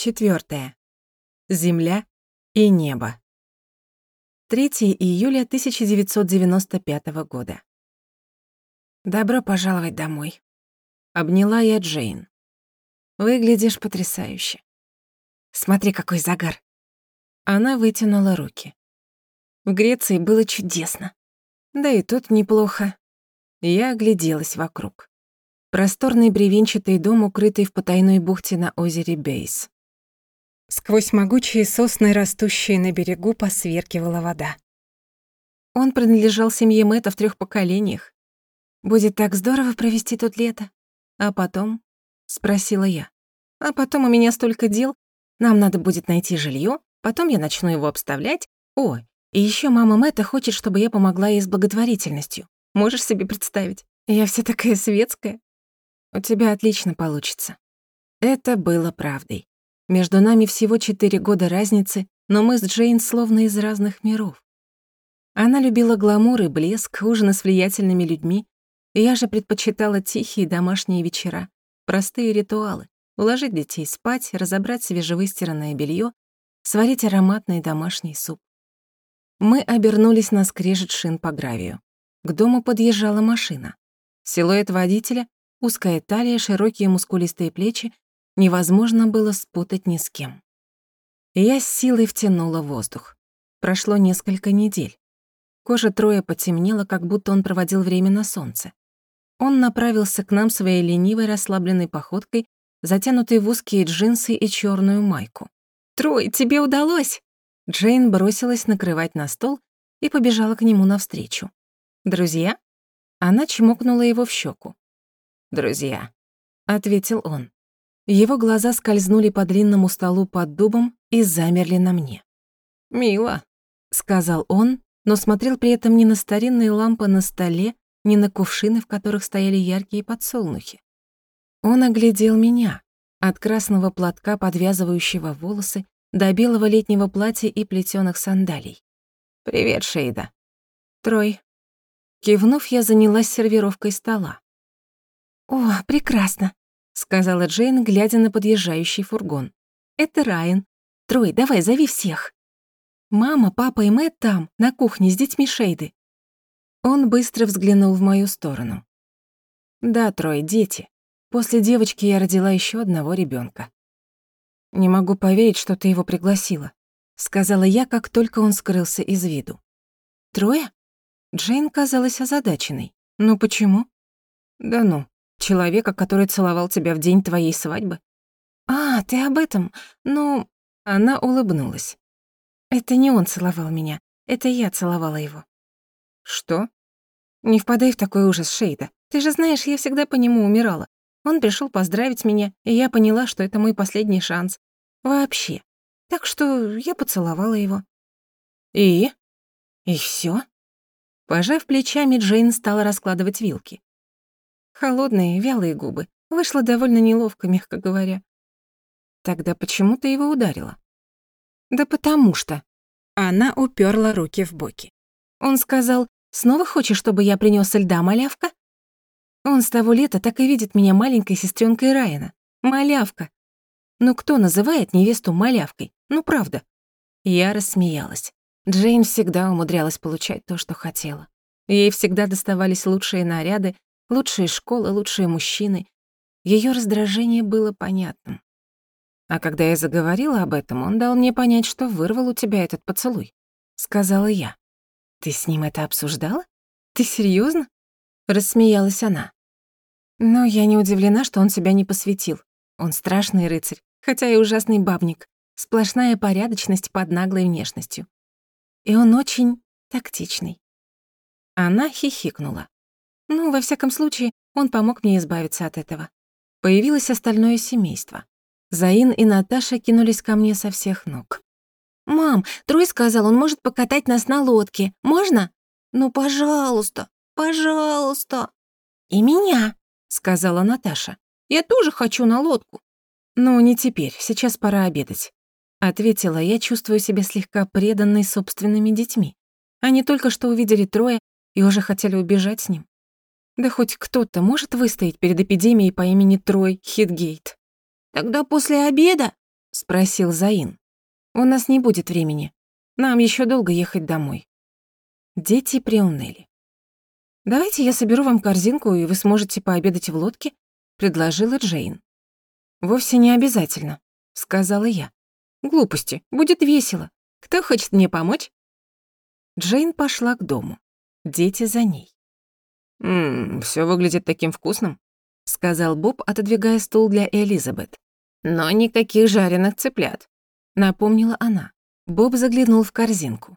Четвертое. Земля и небо. 3 июля 1995 года. «Добро пожаловать домой», — обняла я Джейн. «Выглядишь потрясающе. Смотри, какой загар». Она вытянула руки. В Греции было чудесно. Да и тут неплохо. Я огляделась вокруг. Просторный бревенчатый дом, укрытый в потайной бухте на озере Бейс. Сквозь могучие сосны, растущие на берегу, посверкивала вода. Он принадлежал семье Мэтта в трех поколениях. «Будет так здорово провести тут лето. А потом?» — спросила я. «А потом у меня столько дел. Нам надо будет найти жилье, потом я начну его обставлять. О, и еще мама Мэтта хочет, чтобы я помогла ей с благотворительностью. Можешь себе представить? Я вся такая светская. У тебя отлично получится». Это было правдой. Между нами всего четыре года разницы, но мы с Джейн словно из разных миров. Она любила гламур и блеск, ужины с влиятельными людьми. Я же предпочитала тихие домашние вечера, простые ритуалы, уложить детей спать, разобрать свежевыстиранное белье, сварить ароматный домашний суп. Мы обернулись на скрежет шин по гравию. К дому подъезжала машина. Силуэт водителя, узкая талия, широкие мускулистые плечи невозможно было спутать ни с кем. Я с силой втянула воздух. Прошло несколько недель. Кожа Троя потемнела, как будто он проводил время на солнце. Он направился к нам своей ленивой расслабленной походкой, затянутой в узкие джинсы и черную майку. «Трой, тебе удалось!» Джейн бросилась накрывать на стол и побежала к нему навстречу. «Друзья?» Она чмокнула его в щеку. «Друзья», — ответил он. Его глаза скользнули по длинному столу под дубом и замерли на мне. «Мило», — сказал он, но смотрел при этом не на старинные лампы на столе, не на кувшины, в которых стояли яркие подсолнухи. Он оглядел меня, от красного платка, подвязывающего волосы, до белого летнего платья и плетёных сандалий. «Привет, Шейда». «Трой». Кивнув, я занялась сервировкой стола. «О, прекрасно сказала Джейн, глядя на подъезжающий фургон. «Это Райан. Трой, давай, зови всех». «Мама, папа и Мэтт там, на кухне с детьми Шейды». Он быстро взглянул в мою сторону. «Да, Трой, дети. После девочки я родила еще одного ребенка. «Не могу поверить, что ты его пригласила», — сказала я, как только он скрылся из виду. «Трое?» Джейн казалась озадаченной. «Ну почему?» «Да ну, Человека, который целовал тебя в день твоей свадьбы? А, ты об этом? Ну, она улыбнулась. Это не он целовал меня, это я целовала его. Что? Не впадай в такой ужас, Шейда. Ты же знаешь, я всегда по нему умирала. Он пришел поздравить меня, и я поняла, что это мой последний шанс. Вообще. Так что я поцеловала его. И? И всё? Пожав плечами, Джейн стала раскладывать вилки. Холодные, вялые губы. Вышло довольно неловко, мягко говоря. Тогда почему ты его ударила? Да потому что. Она уперла руки в боки. Он сказал, снова хочешь, чтобы я принёс льда, малявка? Он с того лета так и видит меня маленькой сестренкой Райана. Малявка. Ну кто называет невесту малявкой? Ну правда. Я рассмеялась. Джейн всегда умудрялась получать то, что хотела. Ей всегда доставались лучшие наряды, Лучшие школы, лучшие мужчины. Её раздражение было понятным. А когда я заговорила об этом, он дал мне понять, что вырвал у тебя этот поцелуй. Сказала я. Ты с ним это обсуждала? Ты серьёзно? Рассмеялась она. Но я не удивлена, что он себя не посвятил. Он страшный рыцарь, хотя и ужасный бабник. Сплошная порядочность под наглой внешностью. И он очень тактичный. Она хихикнула. Ну, во всяком случае, он помог мне избавиться от этого. Появилось остальное семейство. Заин и Наташа кинулись ко мне со всех ног. «Мам, Трой сказал, он может покатать нас на лодке. Можно?» «Ну, пожалуйста, пожалуйста». «И меня», — сказала Наташа. «Я тоже хочу на лодку». «Ну, не теперь, сейчас пора обедать», — ответила я, чувствуя себя слегка преданной собственными детьми. Они только что увидели Троя и уже хотели убежать с ним. Да хоть кто-то может выстоять перед эпидемией по имени Трой Хитгейт. Тогда после обеда, — спросил Заин. «У нас не будет времени. Нам еще долго ехать домой». Дети приуныли. «Давайте я соберу вам корзинку, и вы сможете пообедать в лодке», — предложила Джейн. «Вовсе не обязательно», — сказала я. «Глупости, будет весело. Кто хочет мне помочь?» Джейн пошла к дому. Дети за ней. «Ммм, всё выглядит таким вкусным», — сказал Боб, отодвигая стул для Элизабет. «Но никаких жареных цыплят», — напомнила она. Боб заглянул в корзинку.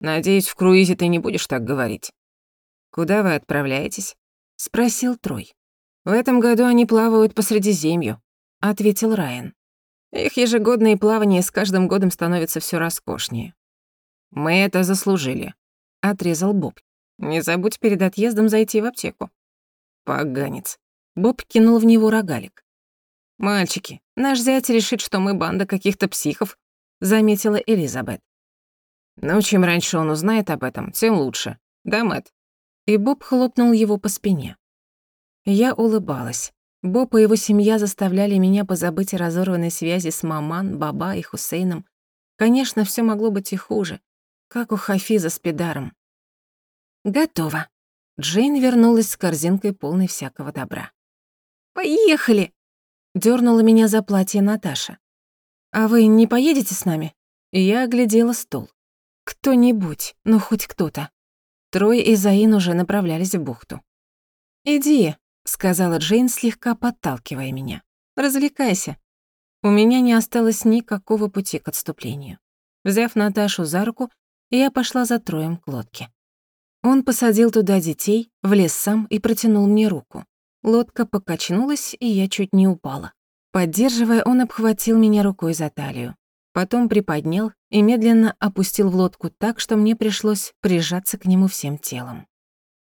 «Надеюсь, в круизе ты не будешь так говорить». «Куда вы отправляетесь?» — спросил Трой. «В этом году они плавают по Средиземью», — ответил Райан. «Их ежегодные плавания с каждым годом становятся всё роскошнее». «Мы это заслужили», — отрезал Боб. «Не забудь перед отъездом зайти в аптеку». «Поганец». Боб кинул в него рогалик. «Мальчики, наш зять решит, что мы банда каких-то психов», — заметила Элизабет. «Ну, чем раньше он узнает об этом, тем лучше. Да, Мэтт?» И Боб хлопнул его по спине. Я улыбалась. Боб и его семья заставляли меня позабыть о разорванной связи с Маман, Баба и Хусейном. Конечно, все могло быть и хуже, как у Хафиза с Педаром. «Готово». Джейн вернулась с корзинкой, полной всякого добра. «Поехали!» — дёрнула меня за платье Наташа. «А вы не поедете с нами?» Я оглядела стол. «Кто-нибудь, ну хоть кто-то». Трой и Заин уже направлялись в бухту. «Иди», — сказала Джейн, слегка подталкивая меня. «Развлекайся». У меня не осталось никакого пути к отступлению. Взяв Наташу за руку, я пошла за Троем к лодке. Он посадил туда детей, влез сам и протянул мне руку. Лодка покачнулась, и я чуть не упала. Поддерживая, он обхватил меня рукой за талию. Потом приподнял и медленно опустил в лодку так, что мне пришлось прижаться к нему всем телом.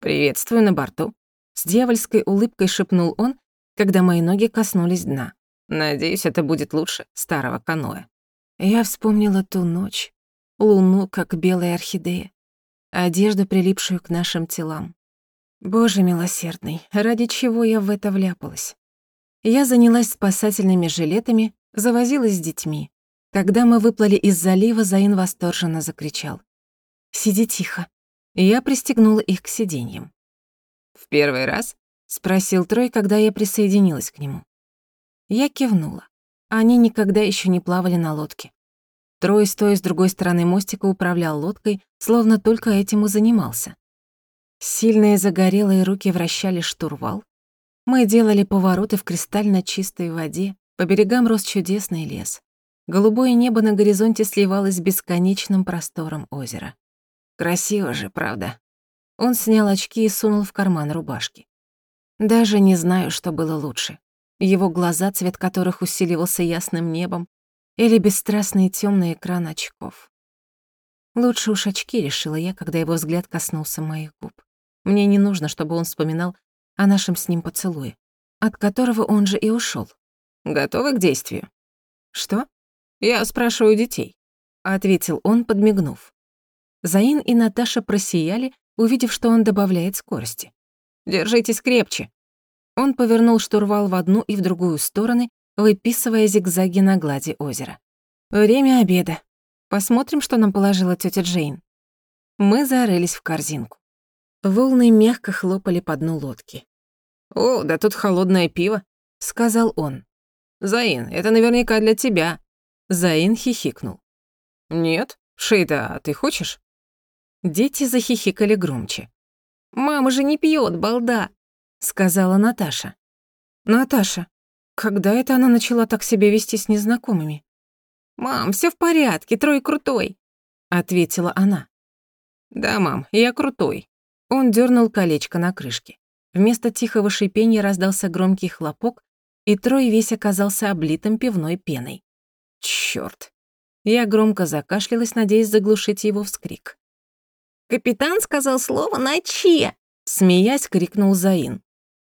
«Приветствую на борту», — с дьявольской улыбкой шепнул он, когда мои ноги коснулись дна. «Надеюсь, это будет лучше старого каноэ». Я вспомнила ту ночь, луну, как белая орхидея, одежду, прилипшую к нашим телам. Боже милосердный, ради чего я в это вляпалась? Я занялась спасательными жилетами, завозилась с детьми. Когда мы выплыли из залива, Заин восторженно закричал. «Сиди тихо». Я пристегнула их к сиденьям. «В первый раз?» — спросил Трой, когда я присоединилась к нему. Я кивнула. Они никогда еще не плавали на лодке. Трой, стоя с другой стороны мостика, управлял лодкой, словно только этим и занимался. Сильные загорелые руки вращали штурвал. Мы делали повороты в кристально чистой воде, по берегам рос чудесный лес. Голубое небо на горизонте сливалось с бесконечным простором озера. Красиво же, правда? Он снял очки и сунул в карман рубашки. Даже не знаю, что было лучше. Его глаза, цвет которых усиливался ясным небом, или бесстрастный темный экран очков. Лучше уж очки, решила я, когда его взгляд коснулся моих губ. Мне не нужно, чтобы он вспоминал о нашем с ним поцелуе, от которого он же и ушел. Готовы к действию? Что? Я спрашиваю детей, ответил он, подмигнув. Заин и Наташа просияли, увидев, что он добавляет скорости. Держитесь крепче. Он повернул штурвал в одну и в другую стороны, выписывая зигзаги на глади озера. Время обеда. Посмотрим, что нам положила тетя Джейн. Мы зарылись в корзинку. Волны мягко хлопали по дну лодки. «О, да тут холодное пиво», — сказал он. «Заин, это наверняка для тебя». Заин хихикнул. «Нет? Шейда, а ты хочешь?» Дети захихикали громче. «Мама же не пьет, балда», — сказала Наташа. «Наташа, когда это она начала так себя вести с незнакомыми?» «Мам, все в порядке, Трой крутой», — ответила она. «Да, мам, я крутой», он дернул колечко на крышке. Вместо тихого шипения раздался громкий хлопок, и Трой весь оказался облитым пивной пеной. Чёрт! Я громко закашлялась, надеясь заглушить его вскрик. «Капитан сказал слово на «че», — смеясь, крикнул Заин.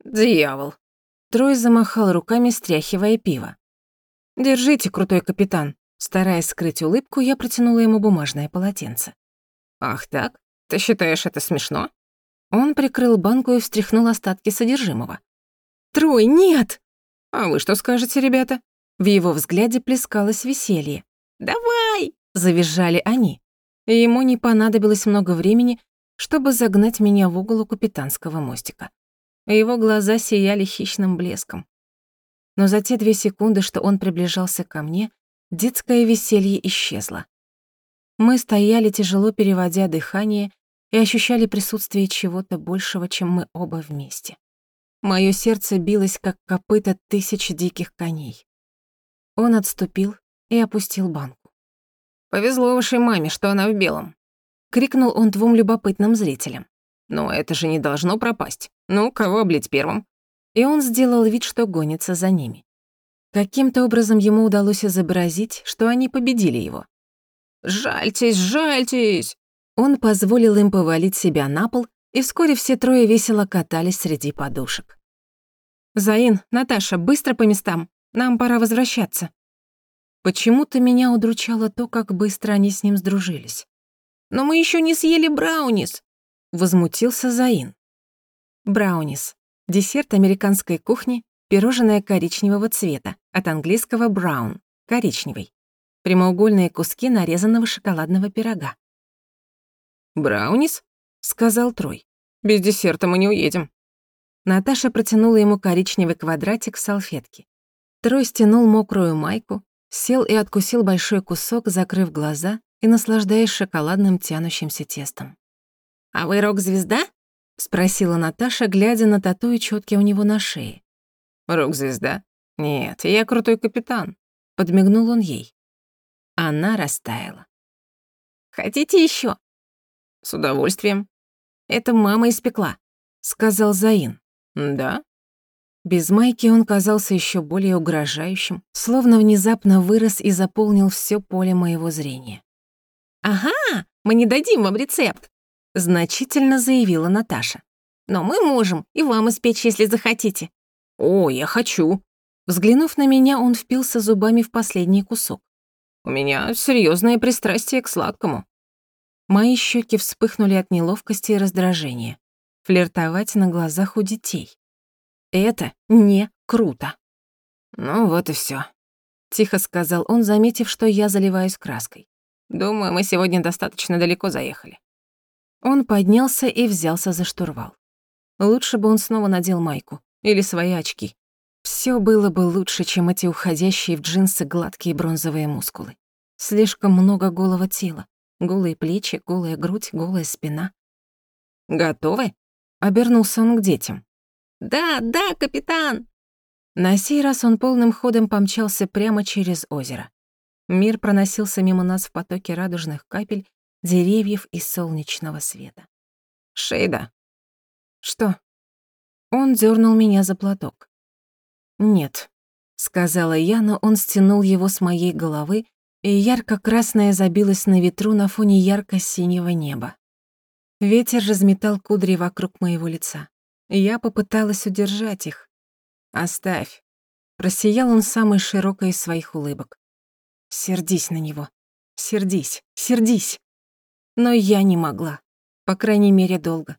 «Дьявол!» Трой замахал руками, стряхивая пиво. «Держите, крутой капитан!» Стараясь скрыть улыбку, я протянула ему бумажное полотенце. «Ах так? Ты считаешь это смешно?» Он прикрыл банку и встряхнул остатки содержимого. «Трой, нет!» «А вы что скажете, ребята?» В его взгляде плескалось веселье. «Давай!» — завизжали они. И ему не понадобилось много времени, чтобы загнать меня в угол у капитанского мостика. Его глаза сияли хищным блеском. Но за те две секунды, что он приближался ко мне, детское веселье исчезло. Мы стояли, тяжело переводя дыхание, и ощущали присутствие чего-то большего, чем мы оба вместе. Моё сердце билось, как копыта тысяч диких коней. Он отступил и опустил банку. «Повезло вашей маме, что она в белом», — крикнул он двум любопытным зрителям. «Но это же не должно пропасть. Ну, кого облить первым?» И он сделал вид, что гонится за ними. Каким-то образом ему удалось изобразить, что они победили его. «Жальтесь, жальтесь!» Он позволил им повалить себя на пол, и вскоре все трое весело катались среди подушек. «Заин, Наташа, быстро по местам. Нам пора возвращаться». Почему-то меня удручало то, как быстро они с ним сдружились. «Но мы еще не съели браунис», — возмутился Заин. Браунис — десерт американской кухни, пирожное коричневого цвета, от английского brown — коричневый. Прямоугольные куски нарезанного шоколадного пирога. «Браунис?» — сказал Трой. «Без десерта мы не уедем». Наташа протянула ему коричневый квадратик в салфетке. Трой стянул мокрую майку, сел и откусил большой кусок, закрыв глаза и наслаждаясь шоколадным тянущимся тестом. «А вы рок-звезда?» — спросила Наташа, глядя на тату и чётки у него на шее. «Рок-звезда? Нет, я крутой капитан», — подмигнул он ей. Она растаяла. «Хотите ещё?» «С удовольствием». «Это мама испекла», — сказал Заин. «Да?» Без майки он казался еще более угрожающим, словно внезапно вырос и заполнил все поле моего зрения. «Ага, мы не дадим вам рецепт», — значительно заявила Наташа. «Но мы можем и вам испечь, если захотите». «О, я хочу». Взглянув на меня, он впился зубами в последний кусок. «У меня серьезное пристрастие к сладкому». Мои щеки вспыхнули от неловкости и раздражения. Флиртовать на глазах у детей. Это не круто. Ну вот и всё, тихо сказал он, заметив, что я заливаюсь краской. Думаю, мы сегодня достаточно далеко заехали. Он поднялся и взялся за штурвал. Лучше бы он снова надел майку или свои очки. Всё было бы лучше, чем эти уходящие в джинсы гладкие бронзовые мускулы. Слишком много голого тела. Голые плечи, голая грудь, голая спина. «Готовы?» — обернулся он к детям. «Да, да, капитан!» На сей раз он полным ходом помчался прямо через озеро. Мир проносился мимо нас в потоке радужных капель, деревьев и солнечного света. «Шейда!» «Что?» Он дернул меня за платок. «Нет», — сказала я, но он стянул его с моей головы и ярко-красное забилось на ветру на фоне ярко-синего неба. Ветер разметал кудри вокруг моего лица. Я попыталась удержать их. «Оставь». Просиял он самой широкой из своих улыбок. «Сердись на него. Сердись, сердись». Но я не могла. По крайней мере, долго.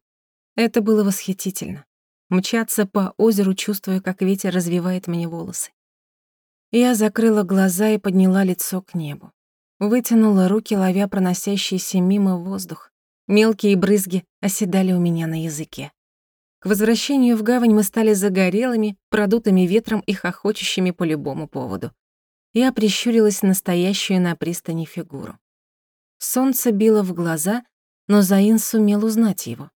Это было восхитительно. Мчаться по озеру, чувствуя, как ветер развивает мне волосы. Я закрыла глаза и подняла лицо к небу. Вытянула руки, ловя проносящийся мимо воздух. Мелкие брызги оседали у меня на языке. К возвращению в гавань мы стали загорелыми, продутыми ветром и хохочущими по любому поводу. Я прищурилась настоящую на пристани фигуру. Солнце било в глаза, но Заин сумел узнать его.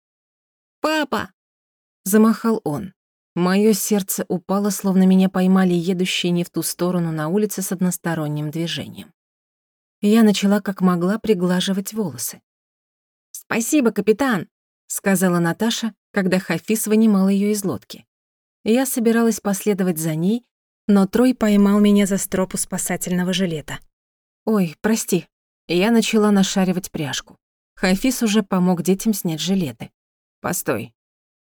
«Папа!» — замахал он. Моё сердце упало, словно меня поймали едущие не в ту сторону на улице с односторонним движением. Я начала как могла приглаживать волосы. «Спасибо, капитан», — сказала Наташа, когда Хафиз вынимал её из лодки. Я собиралась последовать за ней, но Трой поймал меня за стропу спасательного жилета. «Ой, прости». Я начала нашаривать пряжку. Хафиз уже помог детям снять жилеты. «Постой».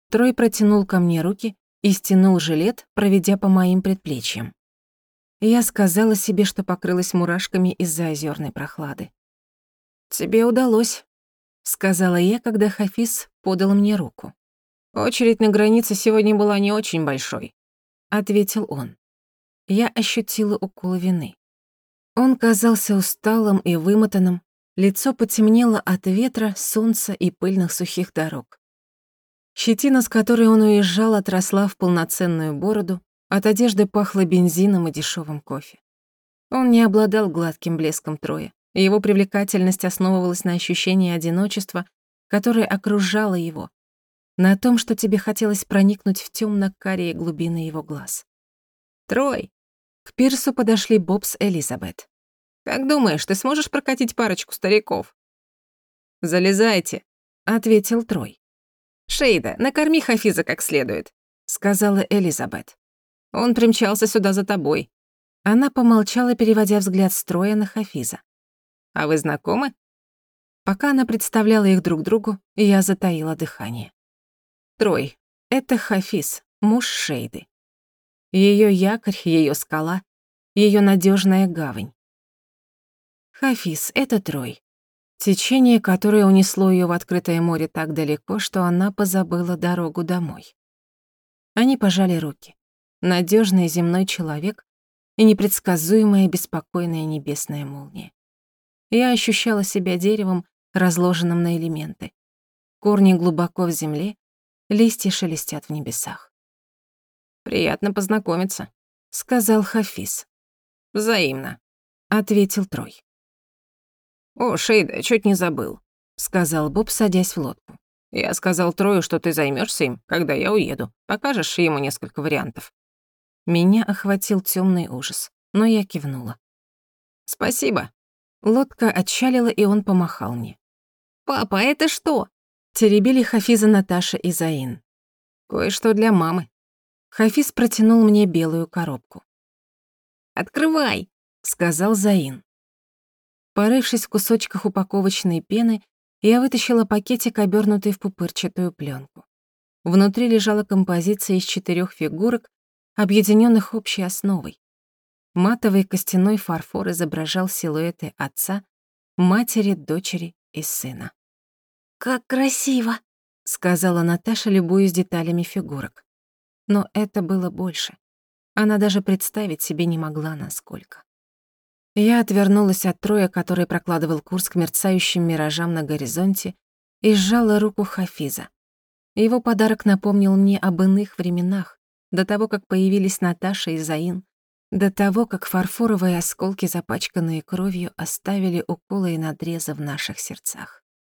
Трой протянул ко мне руки, и стянул жилет, проведя по моим предплечьям. Я сказала себе, что покрылась мурашками из-за озерной прохлады. «Тебе удалось», — сказала я, когда Хафиз подал мне руку. «Очередь на границе сегодня была не очень большой», — ответил он. я ощутила укол вины. Он казался усталым и вымотанным, лицо потемнело от ветра, солнца и пыльных сухих дорог. Щетина, с которой он уезжал, отросла в полноценную бороду, от одежды пахло бензином и дешевым кофе. Он не обладал гладким блеском Троя. Его привлекательность основывалась на ощущении одиночества, которое окружало его, на том, что тебе хотелось проникнуть в тёмно-карие глубины его глаз. «Трой!» К пирсу подошли Боб с Элизабет. «Как думаешь, ты сможешь прокатить парочку стариков?» «Залезайте», — ответил Трой. «Шейда, накорми Хафиза как следует», — сказала Элизабет. «Он примчался сюда за тобой». Она помолчала, переводя взгляд с Троя на Хафиза. «А вы знакомы?» Пока она представляла их друг другу, я затаила дыхание. Трой, это Хафиз, муж Шейды. Её якорь, её скала, её надёжная гавань. Хафиз — это Трой. Течение, которое унесло её в открытое море так далеко, что она позабыла дорогу домой. Они пожали руки. Надёжный земной человек и непредсказуемая беспокойная небесная молния. Я ощущала себя деревом, разложенным на элементы. Корни глубоко в земле, Листья шелестят в небесах. «Приятно познакомиться», — сказал Хафиз. «Взаимно», — ответил Трой. «О, Шейда, чуть не забыл», — сказал Боб, садясь в лодку. «Я сказал Трою, что ты займешься им, когда я уеду. Покажешь ему несколько вариантов». Меня охватил темный ужас, но я кивнула. «Спасибо». Лодка отчалила, и он помахал мне. «Папа, это что?» Теребили Хафиза Наташа и Заин. «Кое-что для мамы». Хафиз протянул мне белую коробку. «Открывай», — сказал Заин. Порывшись в кусочках упаковочной пены, я вытащила пакетик, обернутый в пупырчатую пленку. Внутри лежала композиция из четырех фигурок, объединенных общей основой. Матовый костяной фарфор изображал силуэты отца, матери, дочери и сына. «Как красиво!» — сказала Наташа, любуясь деталями фигурок. Но это было больше. Она даже представить себе не могла, насколько. Я отвернулась от Троя, который прокладывал курс к мерцающим миражам на горизонте, и сжала руку Хафиза. Его подарок напомнил мне об иных временах, до того, как появились Наташа и Заин, до того, как фарфоровые осколки, запачканные кровью, оставили уколы и надрезы в наших сердцах.